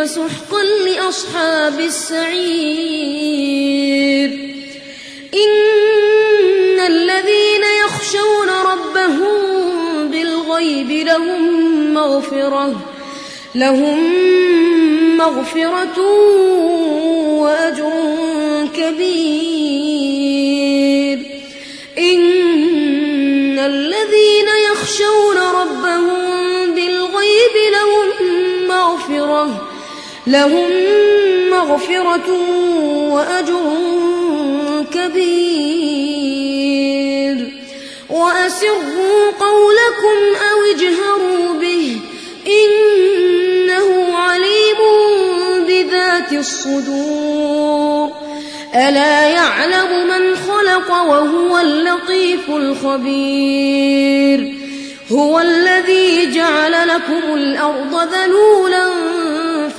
فسحقا لأصحاب السعير. إن الذين يخشون ربهم بالغيب لهم مغفرة لهم مغفرة وأجر كبير. إن الذين يخشون ربهم لهم مغفرة وأجر كبير. وأسروا قولكم أو اجهروا به إنه عليم بذات الصدور. ألا يعلم من خلق وهو اللطيف الخبير. هو الذي جعل لكم الأرض ذلولا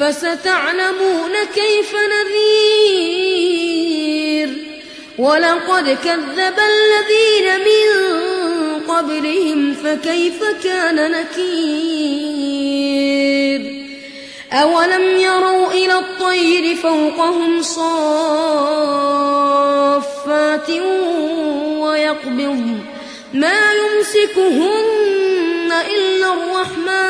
فستعلمون كيف نذير. ولقد كذب الذين من قبلهم فكيف كان نكير؟ أولم يروا إلى الطير فوقهم صافات ويقبض. ما يمسكهن إلا الرحمن.